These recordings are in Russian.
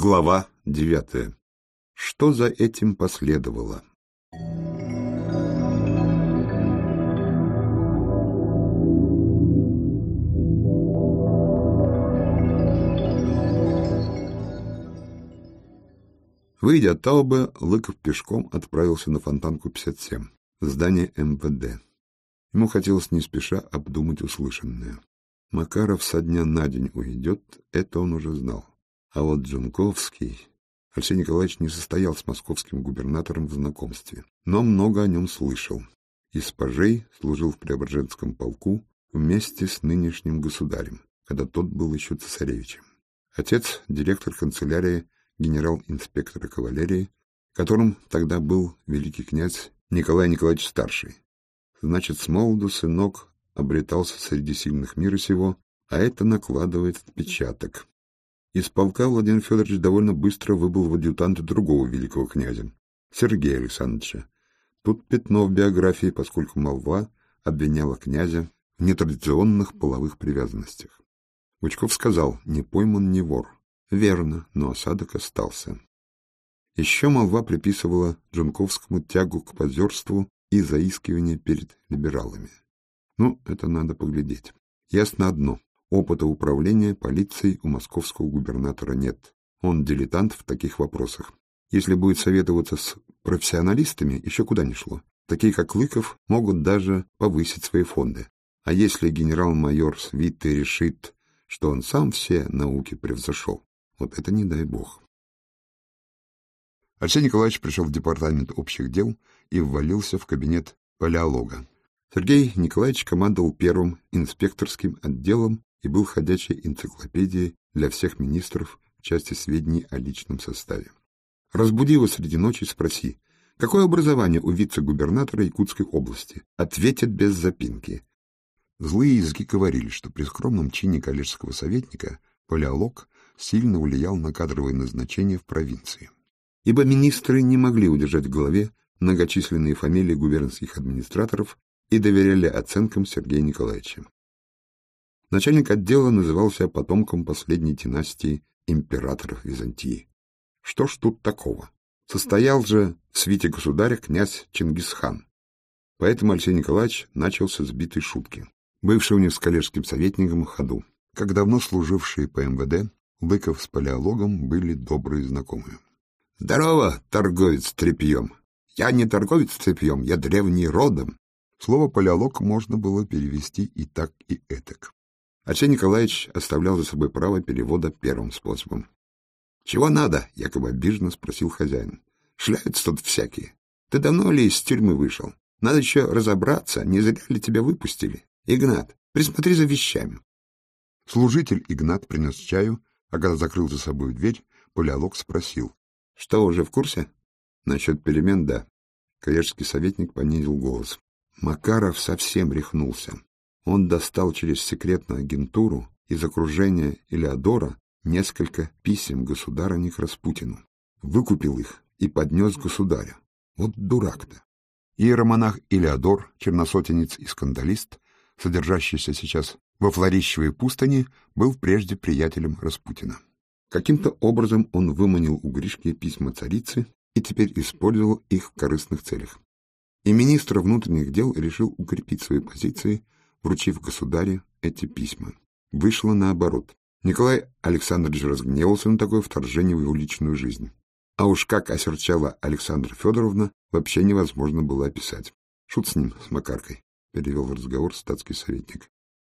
Глава девятая. Что за этим последовало? Выйдя от Таубе, Лыков пешком отправился на Фонтанку 57, в здание МВД. Ему хотелось не спеша обдумать услышанное. Макаров со дня на день уйдет, это он уже знал. А вот Джунковский... Алексей Николаевич не состоял с московским губернатором в знакомстве, но много о нем слышал. Из пажей служил в Преображенском полку вместе с нынешним государем, когда тот был еще цесаревичем. Отец — директор канцелярии генерал-инспектора кавалерии, которым тогда был великий князь Николай Николаевич Старший. Значит, с молоду сынок обретался среди сильных мира сего, а это накладывает отпечаток. Из полка Владимир Федорович довольно быстро выбыл в адъютанты другого великого князя, Сергея Александровича. Тут пятно в биографии, поскольку молва обвиняла князя в нетрадиционных половых привязанностях. Бычков сказал, не пойман не вор. Верно, но осадок остался. Еще молва приписывала Джунковскому тягу к позерству и заискивание перед либералами. Ну, это надо поглядеть. Ясно одно. Опыта управления полицией у московского губернатора нет. Он дилетант в таких вопросах. Если будет советоваться с профессионалистами, еще куда ни шло. Такие, как Лыков, могут даже повысить свои фонды. А если генерал-майор Свиты решит, что он сам все науки превзошел, вот это не дай бог. Алексей Николаевич пришел в департамент общих дел и ввалился в кабинет палеолога. Сергей Николаевич командовал первым инспекторским отделом и был ходячей энциклопедией для всех министров в части сведений о личном составе. Разбуди его среди ночи и спроси, какое образование у вице-губернатора Якутской области? Ответит без запинки. Злые языки говорили, что при скромном чине коллежского советника палеолог сильно влиял на кадровые назначения в провинции. Ибо министры не могли удержать в голове многочисленные фамилии губернских администраторов и доверяли оценкам Сергея Николаевича. Начальник отдела назывался потомком последней династии императоров Византии. Что ж тут такого? Состоял же в свите государя князь Чингисхан. Поэтому Алексей Николаевич начал с сбитой шутки. Бывший у них с коллежским советником в ходу. Как давно служившие по МВД, Лыков с палеологом были добрые знакомые. — Здорово, торговец тряпьем! Я не торговец тряпьем, я древний родом. Слово «палеолог» можно было перевести и так, и этак. Алексей Николаевич оставлял за собой право перевода первым способом. — Чего надо? — якобы обиженно спросил хозяин. — Шляются тут всякие. Ты давно ли из тюрьмы вышел? Надо еще разобраться, не зря ли тебя выпустили. Игнат, присмотри за вещами. Служитель Игнат принес чаю, а когда закрыл за собой дверь, палеолог спросил. — Что, уже в курсе? — Насчет перемен — да. Коллежский советник понизил голос. Макаров совсем рехнулся. Он достал через секретную агентуру из окружения Илеодора несколько писем государыни к Распутину, выкупил их и поднес государю. Вот дурак-то. Иеромонах Илеодор, черносотенец и скандалист, содержащийся сейчас во Флорищевой пустыне, был прежде приятелем Распутина. Каким-то образом он выманил у Гришки письма царицы и теперь использовал их в корыстных целях. И министр внутренних дел решил укрепить свои позиции вручив государю эти письма. Вышло наоборот. Николай Александрович разгневался на такое вторжение в его личную жизнь. А уж как осерчала Александра Федоровна, вообще невозможно было описать. Шут с ним, с Макаркой, — перевел разговор статский советник.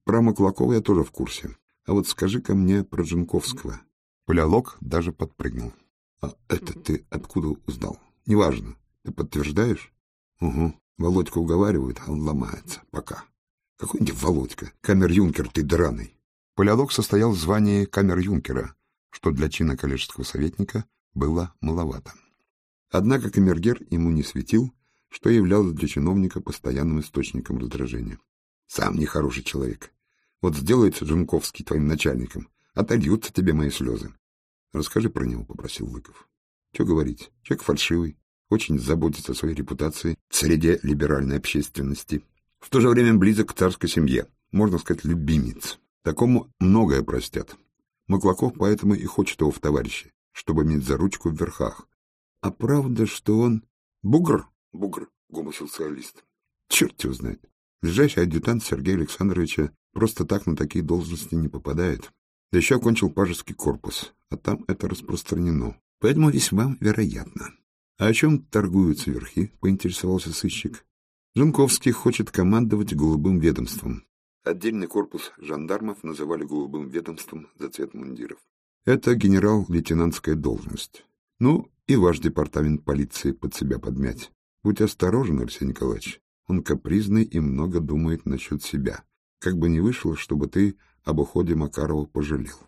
Про Маклакова я тоже в курсе. А вот скажи-ка мне про Джунковского. Палеолог даже подпрыгнул. — А это ты откуда узнал? — Неважно. Ты подтверждаешь? — Угу. Володька уговаривает, а он ломается. Пока. Какой-нибудь Володька, камер-юнкер ты драный. Палеолог состоял в звании камер-юнкера, что для чина коллежского советника было маловато. Однако камергер ему не светил, что являлось для чиновника постоянным источником раздражения. Сам нехороший человек. Вот сделается Жунковский твоим начальником, отольются тебе мои слезы. Расскажи про него, — попросил Лыков. Что говорить? Человек фальшивый, очень заботится о своей репутации в среде либеральной общественности, в то же время близок к царской семье, можно сказать, любимец. Такому многое простят. Маклаков поэтому и хочет его в товарищи. чтобы иметь за ручку в верхах. А правда, что он... Бугр? Бугр, гомосоциалист. Черт его знает. Ближайший адъютант Сергея Александровича просто так на такие должности не попадает. Да еще окончил пажеский корпус, а там это распространено. Поэтому весьма вероятно. А о чем торгуются верхи? Поинтересовался сыщик. Жунковский хочет командовать голубым ведомством. Отдельный корпус жандармов называли голубым ведомством за цвет мундиров. Это генерал-лейтенантская должность. Ну, и ваш департамент полиции под себя подмять. Будь осторожен, Алексей Николаевич. Он капризный и много думает насчет себя. Как бы ни вышло, чтобы ты об уходе Макарова пожалел.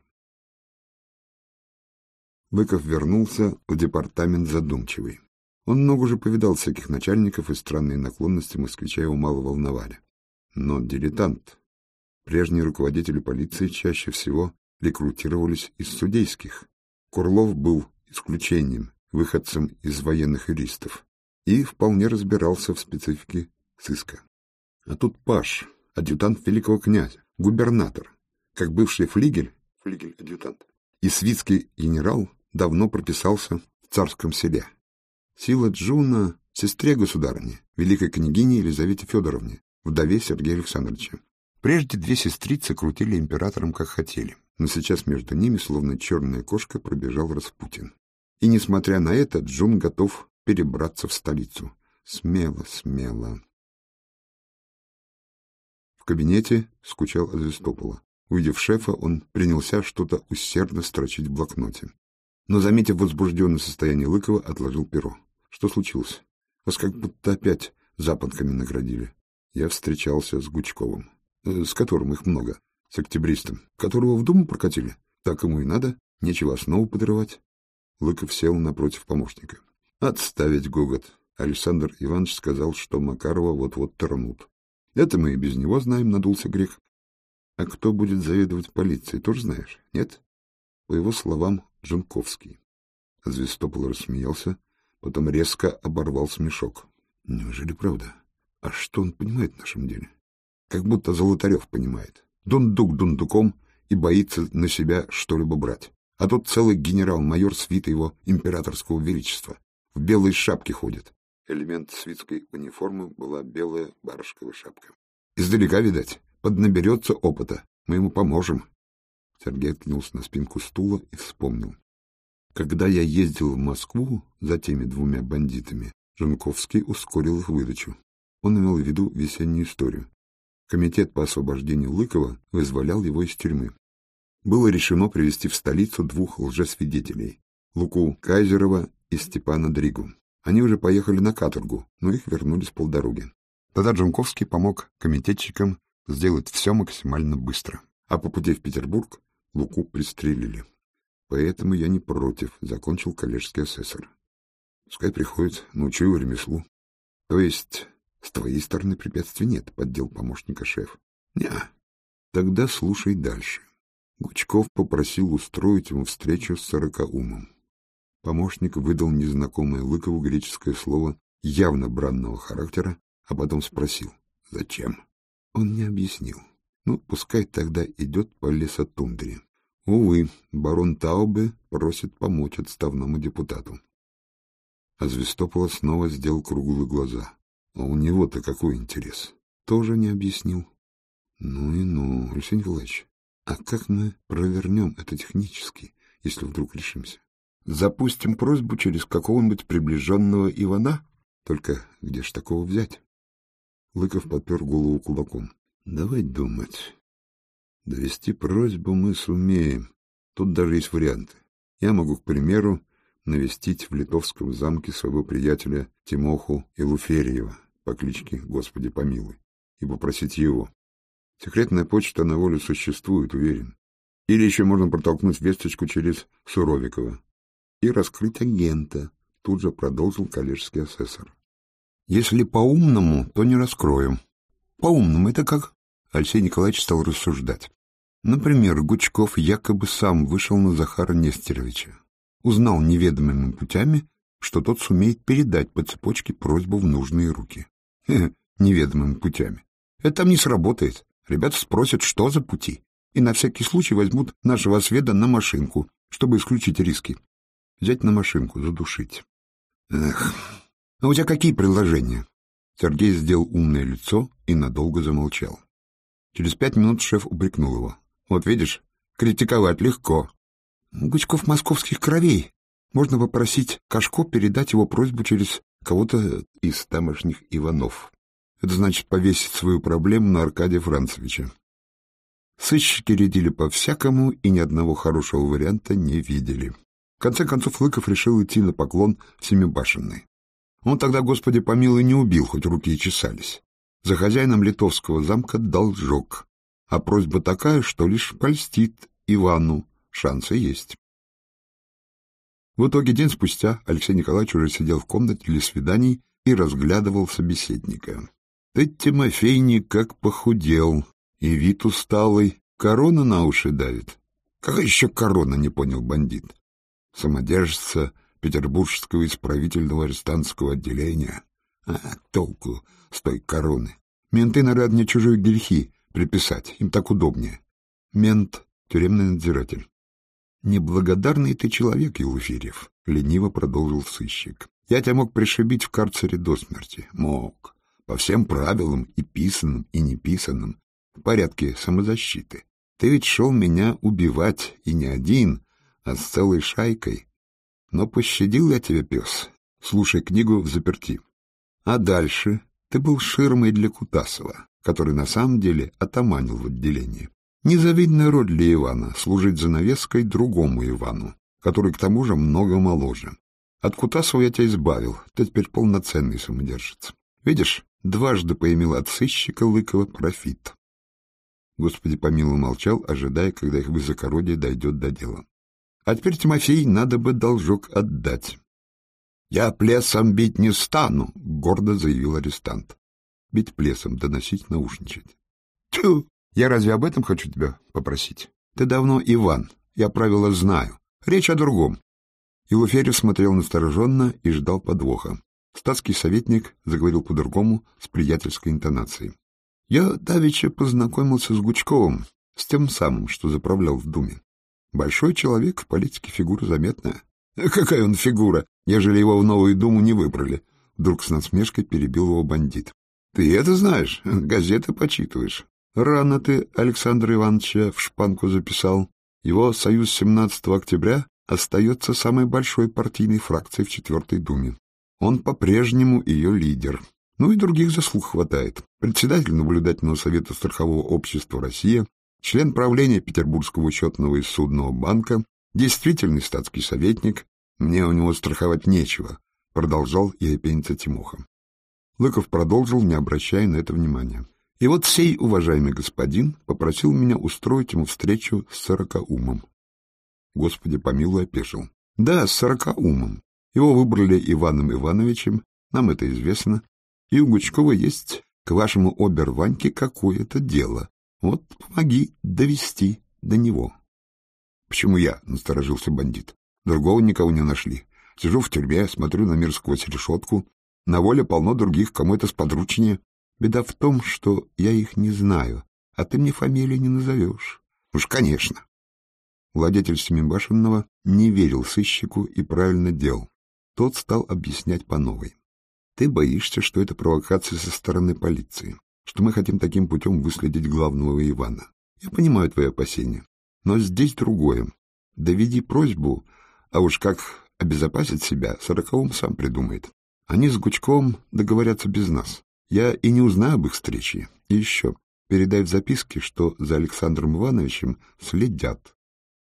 Быков вернулся в департамент задумчивый. Он много уже повидал всяких начальников, и странные наклонности москвича его мало волновали. Но дилетант. Прежние руководители полиции чаще всего рекрутировались из судейских. Курлов был исключением, выходцем из военных юристов, и вполне разбирался в специфике сыска. А тут Паш, адъютант великого князя, губернатор, как бывший флигель, флигель-адъютант, и свитский генерал давно прописался в царском селе. Сила Джуна — сестре государыни, великой княгине Елизавете Федоровне, вдове Сергея Александровича. Прежде две сестрицы крутили императором как хотели, но сейчас между ними, словно черная кошка, пробежал Распутин. И, несмотря на это, Джун готов перебраться в столицу. Смело, смело. В кабинете скучал Азвестопола. Увидев шефа, он принялся что-то усердно строчить в блокноте. Но, заметив возбужденное состояние Лыкова, отложил перо. Что случилось? Вас как будто опять запонками наградили. Я встречался с Гучковым, э, с которым их много, с октябристом, которого в Думу прокатили. Так ему и надо, нечего основу подрывать. Лыков сел напротив помощника. Отставить гогот. Александр Иванович сказал, что Макарова вот-вот торнут. Это мы и без него знаем, надулся грех. А кто будет заведовать полицией, тоже знаешь, нет? По его словам, Жанковский. Звездопол рассмеялся, потом резко оборвал смешок. Неужели правда? А что он понимает в нашем деле? Как будто Золотарев понимает. Дундук дундуком и боится на себя что-либо брать. А тут целый генерал-майор свита его императорского величества. В белой шапке ходит. Элемент свитской униформы была белая барышковая шапка. Издалека, видать, поднаберется опыта. Мы ему поможем. Сергей откинулся на спинку стула и вспомнил. Когда я ездил в Москву за теми двумя бандитами, Жанковский ускорил их выдачу. Он имел в виду весеннюю историю. Комитет по освобождению Лыкова вызволял его из тюрьмы. Было решено привести в столицу двух лжесвидетелей — Луку Кайзерова и Степана Дригу. Они уже поехали на каторгу, но их вернули с полдороги. Тогда Джанковский помог комитетчикам сделать все максимально быстро. А по пути в Петербург Луку пристрелили. Поэтому я не против, — закончил коллежский асессор. Пускай приходит, научу ремеслу. То есть, с твоей стороны препятствий нет, — поддел помощника шеф. Не, тогда слушай дальше. Гучков попросил устроить ему встречу с сорокаумом. Помощник выдал незнакомое Лыкову греческое слово явно бранного характера, а потом спросил, зачем. Он не объяснил. Ну, пускай тогда идет по лесотундре. Увы, барон Таубе просит помочь отставному депутату. А Звестопола снова сделал круглые глаза. А у него-то какой интерес? Тоже не объяснил. Ну и ну, Алексей Николаевич, а как мы провернем это технически, если вдруг решимся? Запустим просьбу через какого-нибудь приближенного Ивана? Только где ж такого взять? Лыков подпер голову кулаком. Давай думать. Довести просьбу мы сумеем. Тут даже есть варианты. Я могу, к примеру, навестить в Литовском замке своего приятеля Тимоху Илуферьева по кличке Господи помилуй и попросить его. Секретная почта на волю существует, уверен. Или еще можно протолкнуть весточку через Суровикова и раскрыть агента, тут же продолжил коллежский асессор. Если по-умному, то не раскроем. По-умному это как? Алексей Николаевич стал рассуждать. Например, Гучков якобы сам вышел на Захара Нестеровича, узнал неведомыми путями, что тот сумеет передать по цепочке просьбу в нужные руки. Хе, неведомыми путями. Это там не сработает. Ребята спросят, что за пути, и на всякий случай возьмут нашего осведа на машинку, чтобы исключить риски. взять на машинку, задушить. Эх, а у тебя какие предложения? Сергей сделал умное лицо и надолго замолчал. Через пять минут шеф упрекнул его. Вот видишь, критиковать легко. Гучков московских кровей. Можно попросить Кашко передать его просьбу через кого-то из тамошних Иванов. Это значит повесить свою проблему на Аркадия Францевича. Сыщики рядили по-всякому и ни одного хорошего варианта не видели. В конце концов Лыков решил идти на поклон Семибашенной. Он тогда, господи помилуй, не убил, хоть руки и чесались. За хозяином литовского замка должок, а просьба такая, что лишь польстит Ивану, шансы есть. В итоге день спустя Алексей Николаевич уже сидел в комнате для свиданий и разглядывал собеседника. Ты, Тимофей, как похудел, и вид усталый, корона на уши давит. Какая еще корона, не понял бандит. Самодержца Петербургского исправительного арестантского отделения. А, толку с той короны. Менты норовят мне чужие грехи приписать, им так удобнее. Мент — тюремный надзиратель. «Неблагодарный ты человек, Елуферьев», — лениво продолжил сыщик. «Я тебя мог пришибить в карцере до смерти. Мог. По всем правилам, и писанным, и неписанным. В порядке самозащиты. Ты ведь шел меня убивать, и не один, а с целой шайкой. Но пощадил я тебя, пес. Слушай книгу в заперти. А дальше ты был ширмой для Кутасова, который на самом деле отоманил в отделении. Незавидная роль для Ивана — служить занавеской другому Ивану, который к тому же много моложе. От Кутасова я тебя избавил, ты теперь полноценный самодержец. Видишь, дважды поимел от сыщика Лыкова профит. Господи помилуй молчал, ожидая, когда их высокородие дойдет до дела. А теперь, Тимофей, надо бы должок отдать. — Я плесом бить не стану, — гордо заявил арестант. Бить плесом, доносить, наушничать. — Тю! Я разве об этом хочу тебя попросить? Ты давно Иван, я правила знаю. Речь о другом. Илуферев смотрел настороженно и ждал подвоха. Статский советник заговорил по-другому, с приятельской интонацией. Я давеча познакомился с Гучковым, с тем самым, что заправлял в Думе. Большой человек, в политике фигура заметная. Какая он фигура, ежели его в новую Думу не выбрали? Вдруг с насмешкой перебил его бандит. Ты это знаешь, газеты почитываешь. Рано ты Александра Ивановича в шпанку записал. Его союз 17 октября остается самой большой партийной фракцией в Четвертой Думе. Он по-прежнему ее лидер. Ну и других заслуг хватает. Председатель наблюдательного совета страхового общества «Россия», член правления Петербургского учетного и судного банка, действительный статский советник. Мне у него страховать нечего, продолжал иопениться Тимоха. Лыков продолжил, не обращая на это внимания. И вот сей уважаемый господин попросил меня устроить ему встречу с сорокаумом. Господи, помилуй, опешил. Да, с сорокаумом. Его выбрали Иваном Ивановичем, нам это известно. И у Гучкова есть к вашему обер Ваньке какое-то дело. Вот помоги довести до него. — Почему я? — насторожился бандит. — Другого никого не нашли. Сижу в тюрьме, смотрю на мир сквозь решетку. На воле полно других, кому это сподручнее. Беда в том, что я их не знаю, а ты мне фамилии не назовешь. Уж, конечно. Владетель Семибашенного не верил сыщику и правильно делал. Тот стал объяснять по новой. Ты боишься, что это провокация со стороны полиции, что мы хотим таким путем выследить главного Ивана. Я понимаю твои опасения, но здесь другое. Доведи просьбу, а уж как обезопасить себя, Сороковым сам придумает. Они с Гучковым договорятся без нас. Я и не узнаю об их встрече. И еще, передай в записке, что за Александром Ивановичем следят.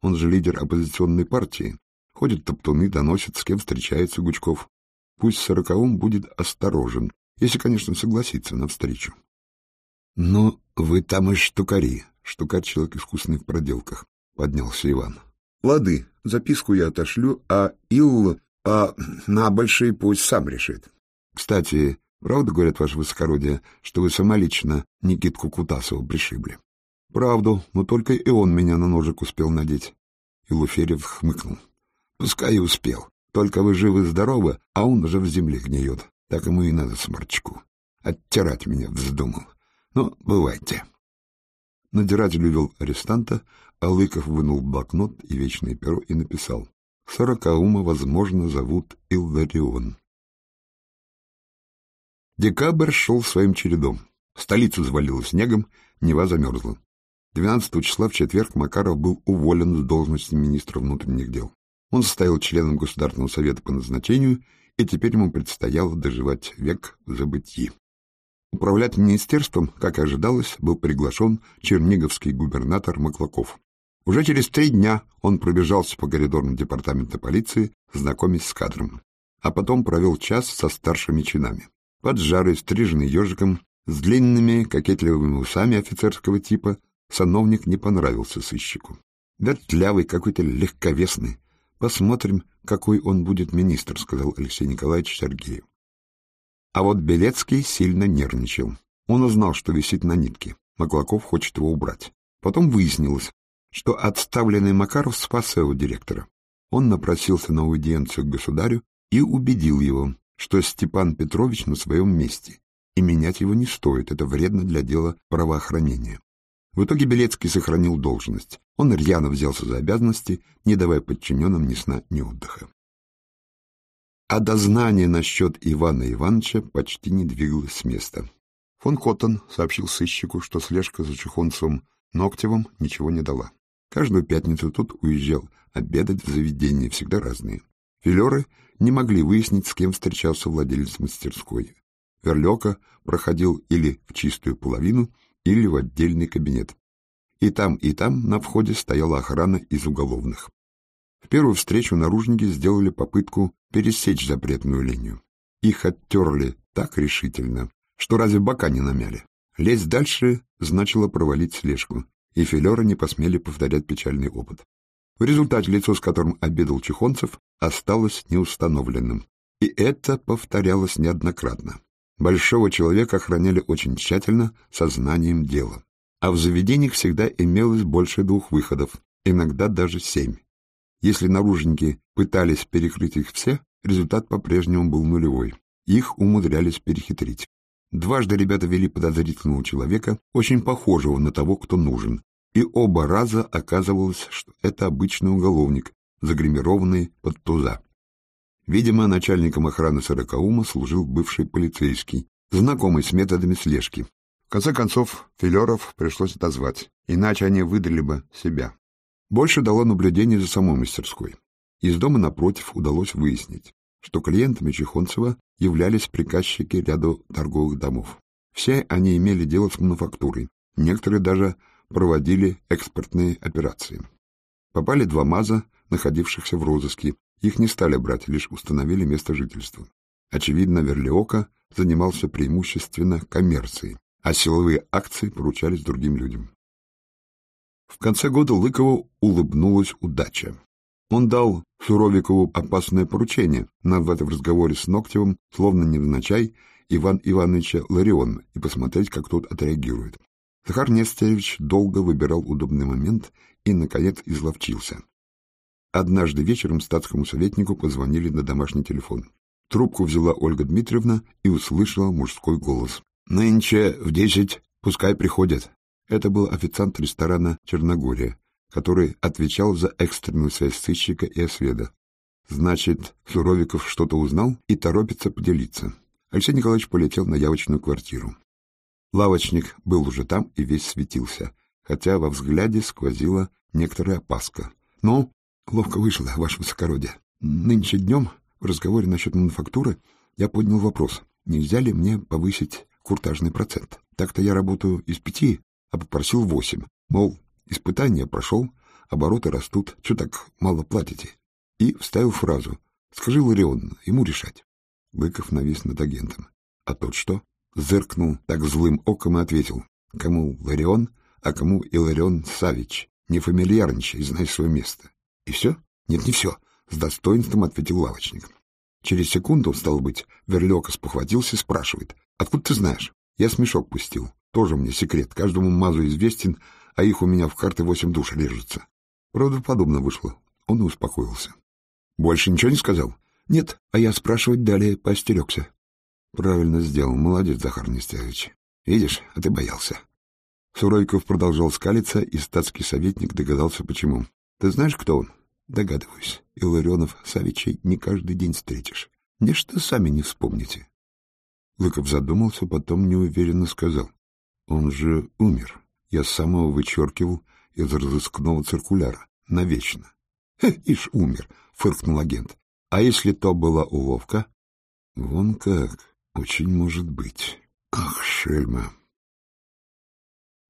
Он же лидер оппозиционной партии. Ходят топтуны, доносят, с кем встречается Гучков. Пусть сороковым будет осторожен, если, конечно, согласится на встречу. — Ну, вы там и штукари. Штукарь — человек искусный в проделках, — поднялся Иван. — Лады, записку я отошлю, а Ил а на большие пусть сам решит. Кстати, Правда, говорят, ваше высокородие, что вы самолично Никитку Кутасова пришибли? Правду, но только и он меня на ножик успел надеть. И Луферев хмыкнул. Пускай и успел. Только вы живы-здоровы, а он уже в земле гниет. Так ему и надо, сморчку. Оттирать меня вздумал. Ну, бывайте. Надиратель увел арестанта, а Лыков вынул блокнот и вечное перо и написал. Сорокаума, возможно, зовут Илларион. Декабрь шел своим чередом. Столицу завалило снегом, Нева замерзла. 12 числа в четверг Макаров был уволен с должности министра внутренних дел. Он состоял членом Государственного совета по назначению, и теперь ему предстояло доживать век в забытии. Управлять министерством, как и ожидалось, был приглашен черниговский губернатор Маклаков. Уже через три дня он пробежался по коридорам департамента полиции, знакомясь с кадром, а потом провел час со старшими чинами. Поджарый, стриженный ежиком, с длинными кокетливыми усами офицерского типа, сановник не понравился сыщику. Вертлявый, какой-то легковесный. Посмотрим, какой он будет министр, сказал Алексей Николаевич Сергеев. А вот Белецкий сильно нервничал. Он узнал, что висит на нитке. Маклаков хочет его убрать. Потом выяснилось, что отставленный Макаров спас своего директора. Он напросился на аудиенцию к государю и убедил его, что Степан Петрович на своем месте, и менять его не стоит, это вредно для дела правоохранения. В итоге Белецкий сохранил должность. Он рьяно взялся за обязанности, не давая подчиненным ни сна, ни отдыха. А дознание насчет Ивана Ивановича почти не двигалось с места. Фон Коттон сообщил сыщику, что слежка за Чехонцевым Ногтевым ничего не дала. Каждую пятницу тот уезжал обедать в заведения, всегда разные. Филеры не могли выяснить, с кем встречался владелец мастерской. Верлёка проходил или в чистую половину, или в отдельный кабинет. И там, и там на входе стояла охрана из уголовных. В первую встречу наружники сделали попытку пересечь запретную линию. Их оттерли так решительно, что разве бока не намяли. Лезть дальше значило провалить слежку, и филеры не посмели повторять печальный опыт. В результате лицо, с которым обедал Чехонцев, осталось неустановленным. И это повторялось неоднократно. Большого человека охраняли очень тщательно, сознанием дела. А в заведениях всегда имелось больше двух выходов, иногда даже семь. Если наружники пытались перекрыть их все, результат по-прежнему был нулевой. Их умудрялись перехитрить. Дважды ребята вели подозрительного человека, очень похожего на того, кто нужен, и оба раза оказывалось, что это обычный уголовник, загримированный под туза. Видимо, начальником охраны Сорокаума служил бывший полицейский, знакомый с методами слежки. В конце концов, Филеров пришлось отозвать, иначе они выдали бы себя. Больше дало наблюдение за самой мастерской. Из дома напротив удалось выяснить, что клиентами Чехонцева являлись приказчики ряду торговых домов. Все они имели дело с мануфактурой, некоторые даже проводили экспортные операции. Попали два МАЗа, находившихся в розыске. Их не стали брать, лишь установили место жительства. Очевидно, Верлиока занимался преимущественно коммерцией, а силовые акции поручались другим людям. В конце года Лыкову улыбнулась удача. Он дал Суровикову опасное поручение, назвать в разговоре с Ногтевым, словно невзначай, Иван Ивановича Лариона и посмотреть, как тот отреагирует. Захар Нестерович долго выбирал удобный момент и, наконец, изловчился. Однажды вечером статскому советнику позвонили на домашний телефон. Трубку взяла Ольга Дмитриевна и услышала мужской голос. «Нынче в десять, пускай приходят». Это был официант ресторана «Черногория», который отвечал за экстренную связь сыщика и осведа. Значит, Суровиков что-то узнал и торопится поделиться. Алексей Николаевич полетел на явочную квартиру. Лавочник был уже там и весь светился, хотя во взгляде сквозила некоторая опаска. — Ну, ловко вышло, ваше высокородие. Нынче днем в разговоре насчет мануфактуры я поднял вопрос, нельзя ли мне повысить куртажный процент. Так-то я работаю из пяти, а попросил восемь. Мол, испытания прошел, обороты растут, что так мало платите? И вставил фразу «Скажи, Ларион, ему решать». Быков навис над агентом. А тот что? зыркнул так злым оком и ответил, кому Ларион, а кому Иларион Савич. Не фамильярничай, знай свое место. И все? Нет, не все, с достоинством ответил лавочник. Через секунду, стал быть, Верлёка спохватился спрашивает, откуда ты знаешь? Я смешок пустил. Тоже мне секрет, каждому мазу известен, а их у меня в карты восемь душ режется. Правдоподобно вышло. Он и успокоился. Больше ничего не сказал? Нет, а я спрашивать далее поостерегся. Правильно сделал. Молодец, Захар Нестерович. Видишь, а ты боялся. Суровиков продолжал скалиться, и статский советник догадался, почему. Ты знаешь, кто он? Догадываюсь, Илларионов Савичей не каждый день встретишь. Нечто сами не вспомните. Лыков задумался, потом неуверенно сказал. Он же умер. Я самого вычеркивал из разыскного циркуляра. Навечно. — Ишь, умер, — фыркнул агент. — А если то была уловка? — Вон как. Очень может быть. Ах, шельма.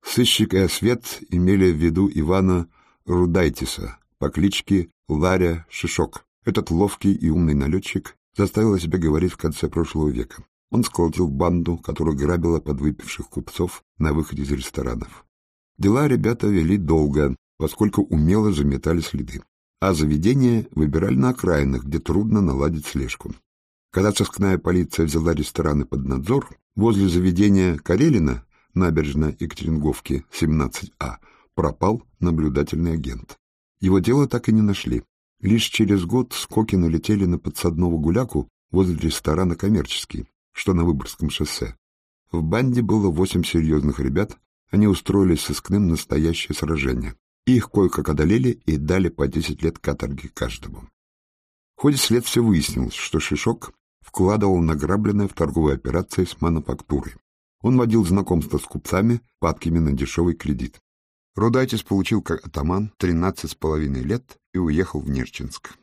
Сыщик и Освет имели в виду Ивана Рудайтиса по кличке Ларя Шишок. Этот ловкий и умный налетчик заставил себя говорить в конце прошлого века. Он сколотил банду, которая грабила подвыпивших купцов на выходе из ресторанов. Дела ребята вели долго, поскольку умело заметали следы, а заведения выбирали на окраинах, где трудно наладить слежку. Когда сыскная полиция взяла рестораны под надзор, возле заведения Карелина, набережная Екатеринговки, 17А, пропал наблюдательный агент. Его дело так и не нашли. Лишь через год скоки налетели на подсадного гуляку возле ресторана «Коммерческий», что на Выборгском шоссе. В банде было восемь серьезных ребят, они устроили с искным настоящее сражение. Их кое-как одолели и дали по десять лет каторги каждому. В ходе следствия выяснилось, что Шишок вкладывал награбленное в торговые операции с мануфактурой. Он водил знакомство с купцами, падкими на дешевый кредит. Рудайтис получил как атаман тринадцать с половиной лет и уехал в Нерчинск.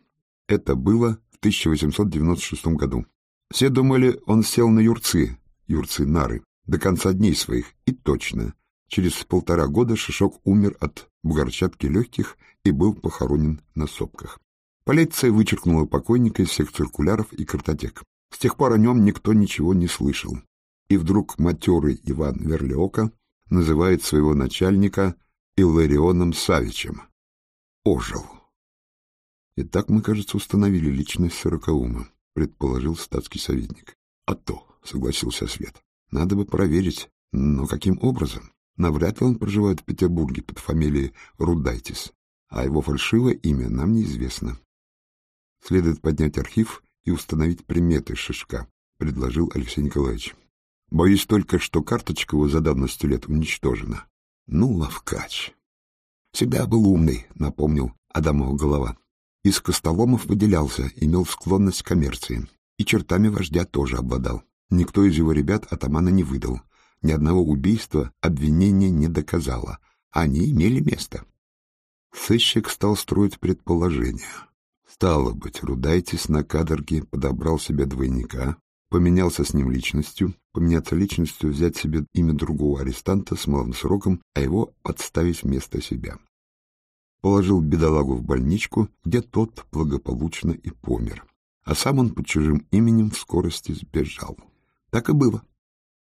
Это было в 1896 году. Все думали, он сел на юрцы, юрцы-нары, до конца дней своих, и точно. Через полтора года Шишок умер от бугорчатки легких и был похоронен на сопках. Полиция вычеркнула покойника из всех циркуляров и картотек. С тех пор о нем никто ничего не слышал. И вдруг матерый Иван Верлиока называет своего начальника Илларионом Савичем. Ожил. Итак, мы, кажется, установили личность Сорокаума, предположил статский советник. А то, согласился Свет. Надо бы проверить, но каким образом? Навряд ли он проживает в Петербурге под фамилией Рудайтис, а его фальшивое имя нам неизвестно. Следует поднять архив и установить приметы Шишка, предложил Алексей Николаевич. Боюсь только, что карточка его за давностью лет уничтожена. Ну, ловкач. Всегда был умный, напомнил Адамова голова. Из Костоломов выделялся, имел склонность к коммерции. И чертами вождя тоже обладал. Никто из его ребят атамана не выдал. Ни одного убийства обвинение не доказало. Они имели место. Сыщик стал строить предположения. Стало быть, Рудайтис на каторге подобрал себе двойника, поменялся с ним личностью, поменяться личностью, взять себе имя другого арестанта с малым сроком, а его подставить вместо себя. Положил бедолагу в больничку, где тот благополучно и помер, а сам он под чужим именем в скорости сбежал. Так и было.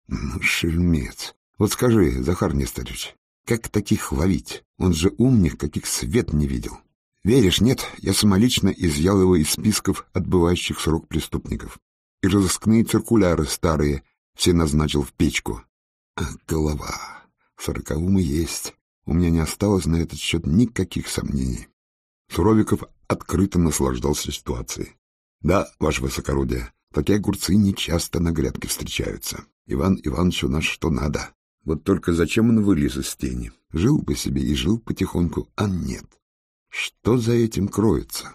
Ну, шельмец. Вот скажи, Захар Несторович, как таких ловить? Он же умник, каких свет не видел. Веришь, нет, я самолично изъял его из списков отбывающих срок преступников и разыскные циркуляры старые все назначил в печку. А голова. Сороковому есть. У меня не осталось на этот счет никаких сомнений. Суровиков открыто наслаждался ситуацией. Да, ваше высокородие, такие огурцы нечасто на грядке встречаются. Иван Иванович у нас что надо. Вот только зачем он вылез из тени? Жил бы себе и жил потихоньку, а нет. Что за этим кроется?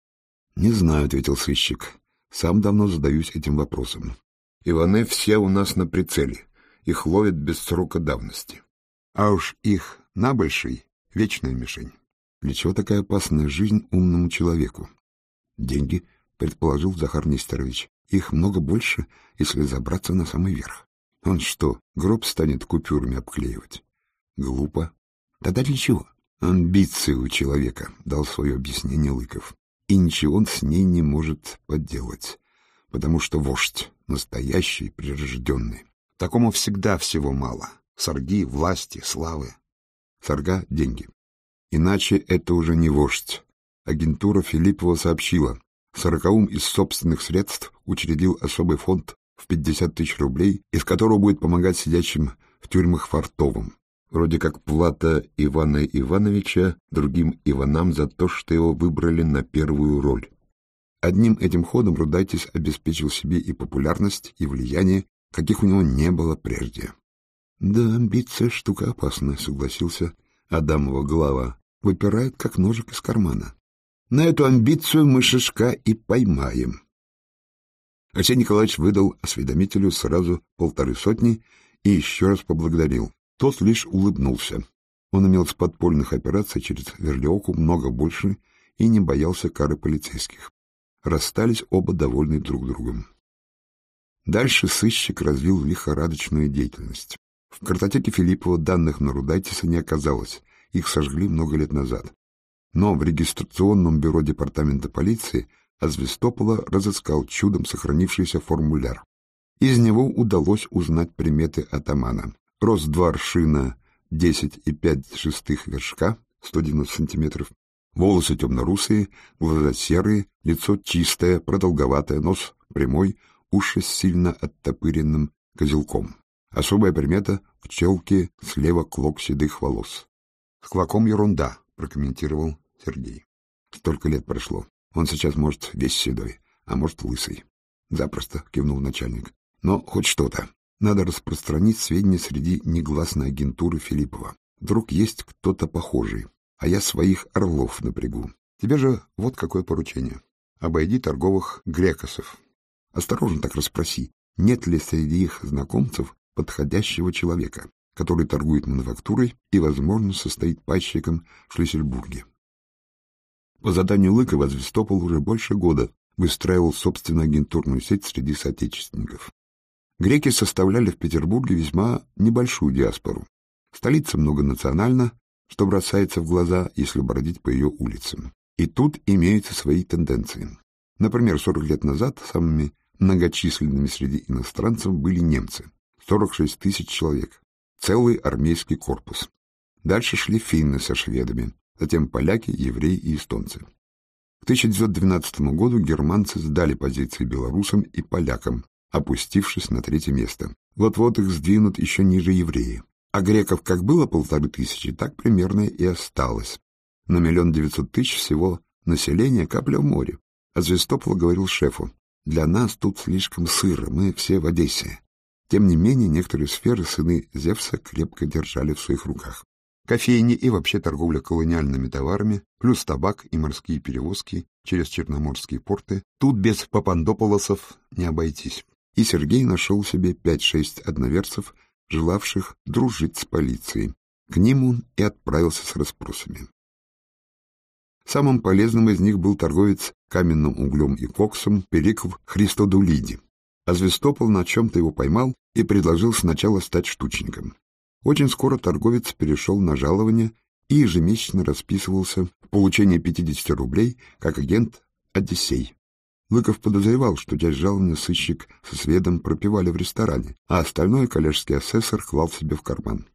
— Не знаю, — ответил сыщик. Сам давно задаюсь этим вопросом. Иваны все у нас на прицеле, их ловят без срока давности. А уж их набольший — вечная мишень. Для чего такая опасная жизнь умному человеку? Деньги, предположил Захар Нестерович. Их много больше, если забраться на самый верх. Он что, гроб станет купюрами обклеивать? Глупо. Тогда для чего? Амбиции у человека, дал свое объяснение Лыков и ничего он с ней не может поделать, потому что вождь настоящий, прирожденный. Такому всегда всего мало. Сорги, власти, славы. Сорга — деньги. Иначе это уже не вождь. Агентура Филиппова сообщила, Сорокаум из собственных средств учредил особый фонд в 50 тысяч рублей, из которого будет помогать сидящим в тюрьмах фартовым вроде как плата Ивана Ивановича другим Иванам за то, что его выбрали на первую роль. Одним этим ходом Рудайтис обеспечил себе и популярность, и влияние, каких у него не было прежде. — Да, амбиция — штука опасная, — согласился Адамова голова. Выпирает, как ножик из кармана. На эту амбицию мы Шишка и поймаем. Арсений Николаевич выдал осведомителю сразу полторы сотни и еще раз поблагодарил. Тот лишь улыбнулся. Он имел с подпольных операций через Верлиоку много больше и не боялся кары полицейских. Расстались оба довольны друг другом. Дальше сыщик развил лихорадочную деятельность. В картотеке Филиппова данных на Рудайтиса не оказалось, их сожгли много лет назад. Но в регистрационном бюро департамента полиции Азвестопола разыскал чудом сохранившийся формуляр. Из него удалось узнать приметы атамана. Рост два аршина, 10,5 шестых вершка, 190 сантиметров, волосы темно-русые, глаза серые, лицо чистое, продолговатое, нос прямой, уши сильно оттопыренным козелком. Особая примета — в челке слева клок седых волос. — С клоком ерунда, — прокомментировал Сергей. Столько лет прошло. Он сейчас, может, весь седой, а может, лысый. Запросто, — кивнул начальник. Но хоть что-то. Надо распространить сведения среди негласной агентуры Филиппова. Вдруг есть кто-то похожий, а я своих орлов напрягу. Тебе же вот какое поручение. Обойди торговых грекосов. Осторожно так расспроси, нет ли среди их знакомцев подходящего человека, который торгует мануфактурой и, возможно, состоит пайщиком в Шлиссельбурге. По заданию Лыкова Звестопол уже больше года выстраивал собственную агентурную сеть среди соотечественников. Греки составляли в Петербурге весьма небольшую диаспору. Столица многонациональна, что бросается в глаза, если бродить по ее улицам. И тут имеются свои тенденции. Например, 40 лет назад самыми многочисленными среди иностранцев были немцы. 46 тысяч человек. Целый армейский корпус. Дальше шли финны со шведами, затем поляки, евреи и эстонцы. К 1912 году германцы сдали позиции белорусам и полякам, опустившись на третье место. Вот-вот их сдвинут еще ниже евреи. А греков как было полторы тысячи, так примерно и осталось. На миллион девятьсот тысяч всего населения капля в море. А Звестопола говорил шефу, «Для нас тут слишком сыро, мы все в Одессе». Тем не менее, некоторые сферы сыны Зевса крепко держали в своих руках. Кофейни и вообще торговля колониальными товарами, плюс табак и морские перевозки через черноморские порты, тут без папандополосов не обойтись и Сергей нашел себе пять-шесть одноверцев, желавших дружить с полицией. К ним он и отправился с расспросами. Самым полезным из них был торговец каменным углем и коксом Периков Христодулиди. А Звестопол на чем-то его поймал и предложил сначала стать штучником. Очень скоро торговец перешел на жалование и ежемесячно расписывался в получении 50 рублей как агент «Одиссей». Лыков подозревал, что часть жалования сыщик со сведом пропивали в ресторане, а остальное коллежский асессор клал себе в карман.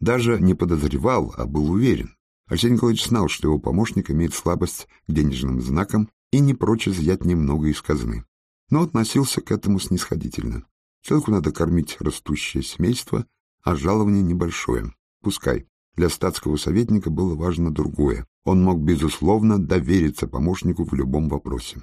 Даже не подозревал, а был уверен. Арсений Николаевич знал, что его помощник имеет слабость к денежным знакам и не прочь изъять немного из казны. Но относился к этому снисходительно. Человеку надо кормить растущее семейство, а жалование небольшое. Пускай. Для статского советника было важно другое. Он мог, безусловно, довериться помощнику в любом вопросе.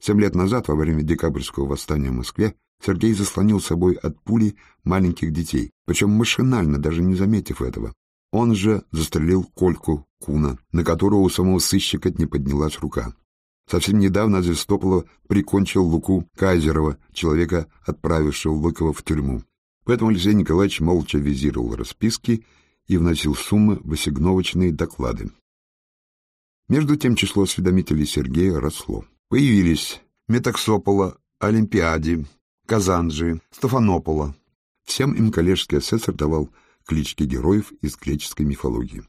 Семь лет назад, во время декабрьского восстания в Москве, Сергей заслонил собой от пули маленьких детей, причем машинально, даже не заметив этого. Он же застрелил Кольку Куна, на которого у самого сыщика не поднялась рука. Совсем недавно Звестополова прикончил Луку Кайзерова, человека, отправившего Лыкова в тюрьму. Поэтому Алексей Николаевич молча визировал расписки и вносил суммы в осигновочные доклады. Между тем число осведомителей Сергея росло. Появились Метаксопола, Олимпиади, Казанджи, Стефанопола. Всем им коллежский асессор давал клички героев из греческой мифологии.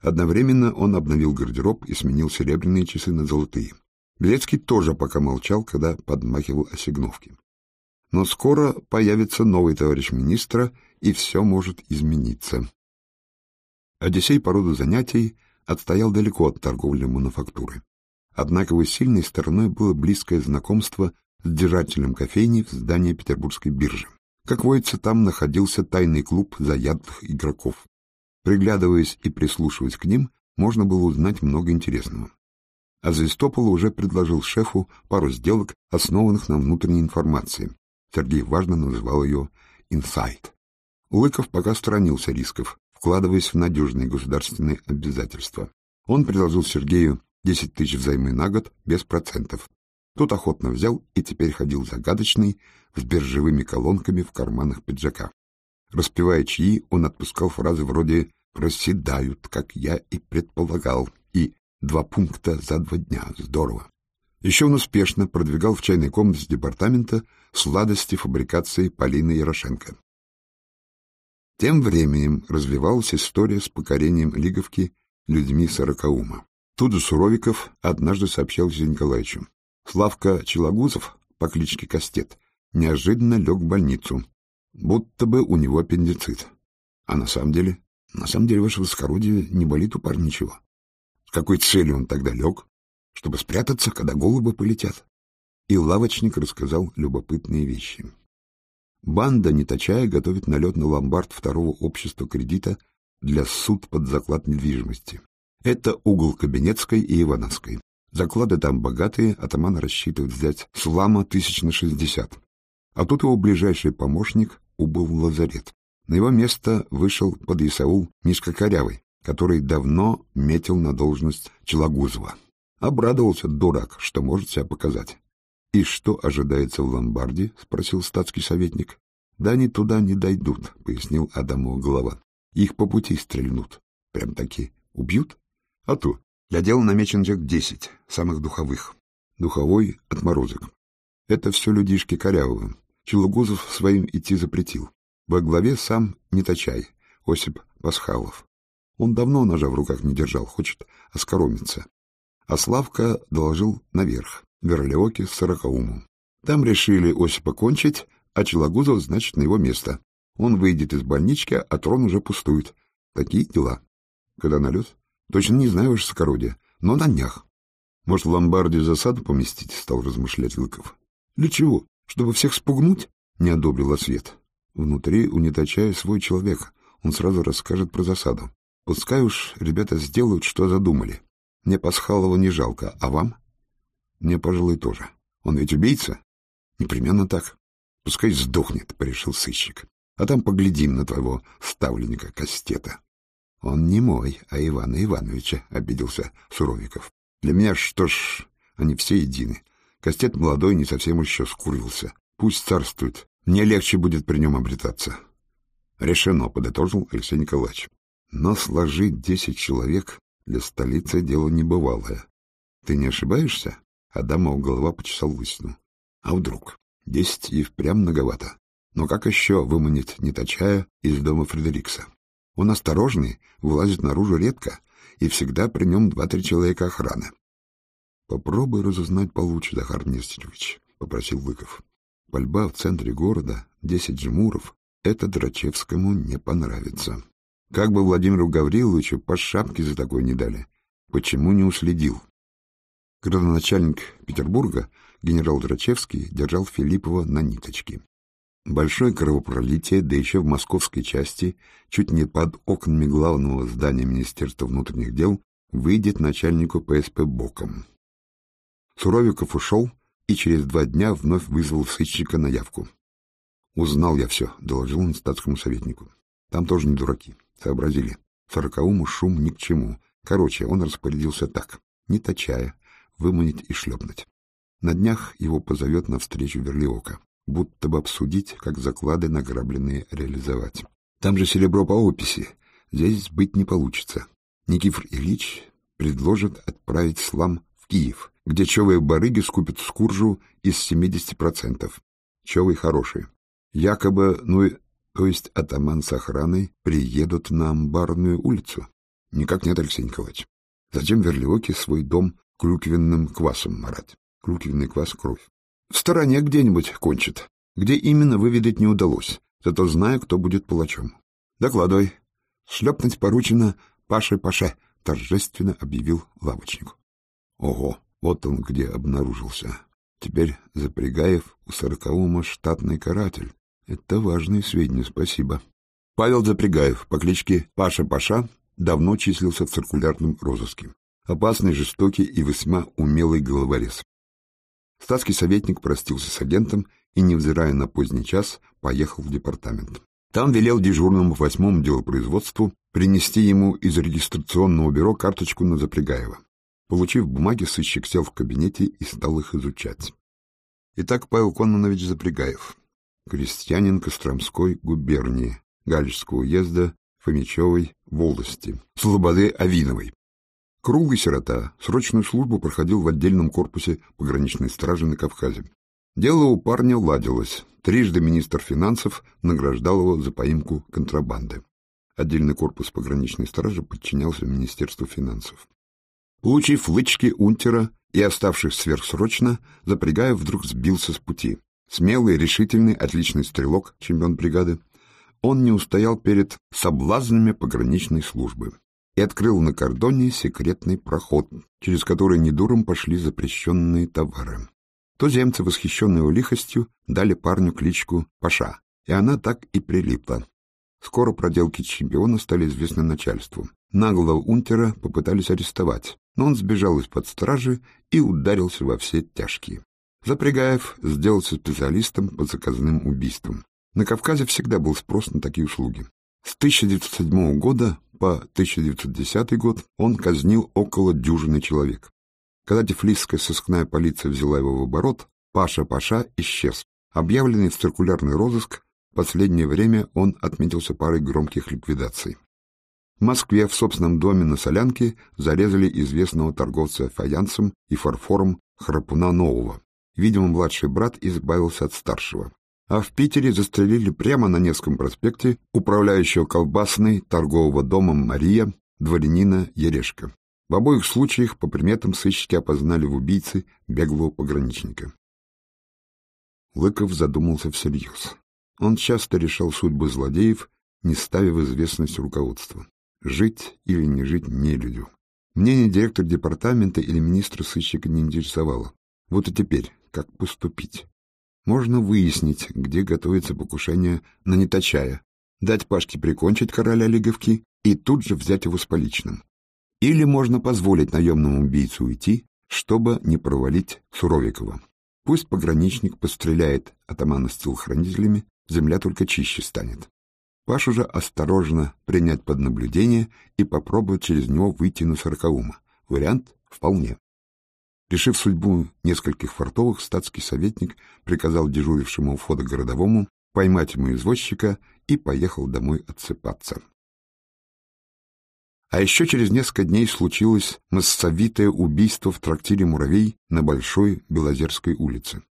Одновременно он обновил гардероб и сменил серебряные часы на золотые. Белецкий тоже пока молчал, когда подмахивал осигновки. Но скоро появится новый товарищ министра, и все может измениться. Одиссей по роду занятий отстоял далеко от торговли мануфактуры. Однако его сильной стороной было близкое знакомство с держателем кофейни в здании Петербургской биржи. Как водится, там находился тайный клуб заядлых игроков. Приглядываясь и прислушиваясь к ним, можно было узнать много интересного. А Звездопол уже предложил шефу пару сделок, основанных на внутренней информации. Сергей важно называл ее «инсайт». Лыков пока сторонился рисков, вкладываясь в надежные государственные обязательства. Он предложил Сергею Десять тысяч взаймы на год, без процентов. Тот охотно взял и теперь ходил загадочный, с биржевыми колонками в карманах пиджака. Распевая чьи, он отпускал фразы вроде «проседают, как я и предполагал» и «два пункта за два дня, здорово». Еще он успешно продвигал в чайной комнате департамента сладости фабрикации Полины Ярошенко. Тем временем развивалась история с покорением Лиговки людьми Сорокаума. Тут Суровиков однажды сообщал Сергею Николаевичу. Славка Челогузов по кличке Кастет неожиданно лег в больницу, будто бы у него аппендицит. А на самом деле, на самом деле, ваше высокородие, не болит у парня ничего. С какой целью он тогда лег? Чтобы спрятаться, когда голубы полетят. И лавочник рассказал любопытные вещи. Банда, не точая, готовит налет на ломбард второго общества кредита для суд под заклад недвижимости. Это угол Кабинетской и Ивановской. Заклады там богатые, атаман рассчитывает взять слама тысяч на шестьдесят. А тут его ближайший помощник убыл в лазарет. На его место вышел под Исаул Мишка Корявый, который давно метил на должность Челогузова. Обрадовался дурак, что может себя показать. — И что ожидается в ломбарде? — спросил статский советник. — Да они туда не дойдут, — пояснил Адамова голова. — Их по пути стрельнут. Прям таки убьют? А то. Для дела намечен джек десять, самых духовых. Духовой — отморозок. Это все людишки корявого. Челугузов своим идти запретил. Во главе сам Неточай, Осип Пасхалов. Он давно ножа в руках не держал, хочет оскоромиться. А Славка доложил наверх, в Верлиоке с Сорокаумом. Там решили Осипа кончить, а Челогузов, значит, на его место. Он выйдет из больнички, а трон уже пустует. Такие дела. Когда налет? Точно не знаю, ваше скородие, но на днях. Может, в ломбарде засаду поместить, стал размышлять Лыков. Для чего? Чтобы всех спугнуть? Не одобрил ответ. Внутри у Неточая свой человек. Он сразу расскажет про засаду. Пускай уж ребята сделают, что задумали. Мне Пасхалова не жалко, а вам? Мне, пожалуй, тоже. Он ведь убийца? Непременно так. Пускай сдохнет, порешил сыщик. А там поглядим на твоего ставленника Кастета. Он не мой, а Ивана Ивановича, обиделся Суровиков. Для меня что ж, они все едины. Кастет молодой, не совсем еще скурился. Пусть царствует. Мне легче будет при нем обретаться. Решено, подытожил Алексей Николаевич. Но сложить десять человек для столицы дело небывалое. Ты не ошибаешься? Адамов голова почесал лысину. А вдруг? Десять и впрямь многовато. Но как еще выманить Неточая из дома Фредерикса? Он осторожный, вылазит наружу редко, и всегда при нем два-три человека охраны. Попробуй разузнать получше, Захар Нестерович, — попросил Выков. Пальба в центре города, десять жмуров, это Драчевскому не понравится. Как бы Владимиру Гавриловичу по шапке за такое не дали. Почему не уследил? Градоначальник Петербурга, генерал Драчевский, держал Филиппова на ниточке. Большое кровопролитие, да еще в московской части, чуть не под окнами главного здания Министерства внутренних дел, выйдет начальнику ПСП боком. Суровиков ушел и через два дня вновь вызвал сыщика на явку. «Узнал я все», — доложил он статскому советнику. «Там тоже не дураки. Сообразили. Сороковому шум ни к чему. Короче, он распорядился так, не точая, выманить и шлепнуть. На днях его позовет на встречу Верлиока, будто бы обсудить, как заклады награбленные реализовать. Там же серебро по описи. Здесь быть не получится. Никифор Ильич предложит отправить слам в Киев, где човые барыги скупят скуржу из 70%. Човы хорошие. Якобы, ну, то есть атаман с охраной приедут на Амбарную улицу? Никак нет, Алексей Николаевич. Зачем Верлиоке свой дом клюквенным квасом марать? Клюквенный квас — кровь. В стороне где-нибудь кончит. Где именно, выведать не удалось. Зато знаю, кто будет палачом. Докладывай. Шлепнуть поручено Паше-Паше, торжественно объявил лавочник. Ого, вот он где обнаружился. Теперь Запрягаев у сорокового штатный каратель. Это важные сведения, спасибо. Павел Запрягаев по кличке Паша Паша давно числился в циркулярном розыске. Опасный, жестокий и весьма умелый головорез. Статский советник простился с агентом и, невзирая на поздний час, поехал в департамент. Там велел дежурному восьмому делопроизводству принести ему из регистрационного бюро карточку на Запрягаева. Получив бумаги, сыщик сел в кабинете и стал их изучать. Итак, Павел Коннонович Запрягаев, крестьянин Костромской губернии, Галичского уезда, Фомичевой волости, Слободы Авиновой. Круглый сирота, срочную службу проходил в отдельном корпусе пограничной стражи на Кавказе. Дело у парня ладилось. Трижды министр финансов награждал его за поимку контрабанды. Отдельный корпус пограничной стражи подчинялся Министерству финансов. Получив лычки унтера и оставшись сверхсрочно, Запрягаев вдруг сбился с пути. Смелый, решительный, отличный стрелок, чемпион бригады, он не устоял перед соблазнами пограничной службы и открыл на кордоне секретный проход, через который недуром пошли запрещенные товары. Туземцы, восхищенные его лихостью, дали парню кличку Паша, и она так и прилипла. Скоро проделки чемпиона стали известны начальству. Наглого унтера попытались арестовать, но он сбежал из-под стражи и ударился во все тяжкие. Запрягаев сделался специалистом по заказным убийствам. На Кавказе всегда был спрос на такие услуги. С 1907 года по 1910 год он казнил около дюжины человек. Когда тифлисская сыскная полиция взяла его в оборот, Паша-Паша исчез. Объявленный в циркулярный розыск, в последнее время он отметился парой громких ликвидаций. В Москве в собственном доме на Солянке зарезали известного торговца фаянсом и фарфором Храпуна Нового. Видимо, младший брат избавился от старшего. А в Питере застрелили прямо на Невском проспекте управляющего колбасной торгового дома Мария, дворянина Ерешка. В обоих случаях по приметам сыщики опознали в убийце беглого пограничника. Лыков задумался всерьез. Он часто решал судьбы злодеев, не ставя в известность руководства. Жить или не жить нелюдю. Мнение директора департамента или министра сыщика не интересовало. Вот и теперь, как поступить? Можно выяснить, где готовится покушение на Неточая, дать Пашке прикончить короля Лиговки и тут же взять его с поличным. Или можно позволить наемному убийцу уйти, чтобы не провалить Суровикова. Пусть пограничник постреляет атамана с телохранителями, земля только чище станет. Пашу же осторожно принять под наблюдение и попробовать через него выйти на сорокаума. Вариант вполне. Решив судьбу нескольких фартовых, статский советник приказал дежурившему у входа городовому поймать ему извозчика и поехал домой отсыпаться. А еще через несколько дней случилось массовитое убийство в трактире «Муравей» на Большой Белозерской улице.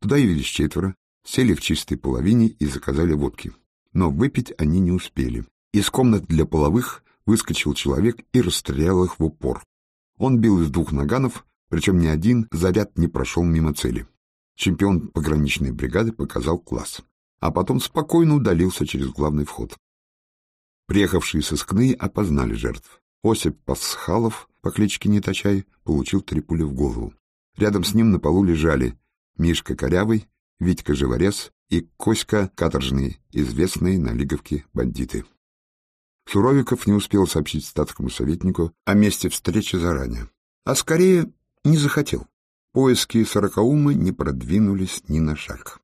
Туда явились четверо, сели в чистой половине и заказали водки но выпить они не успели. Из комнаты для половых выскочил человек и расстрелял их в упор. Он бил из двух наганов, причем ни один заряд не прошел мимо цели. Чемпион пограничной бригады показал класс, а потом спокойно удалился через главный вход. Приехавшие сыскные опознали жертв. Осип Пасхалов по кличке Неточай получил три пули в голову. Рядом с ним на полу лежали Мишка Корявый, Витька Живорез и Коська Каторжный, известные на Лиговке бандиты. Суровиков не успел сообщить статскому советнику о месте встречи заранее, а скорее не захотел. Поиски сорокаумы не продвинулись ни на шаг.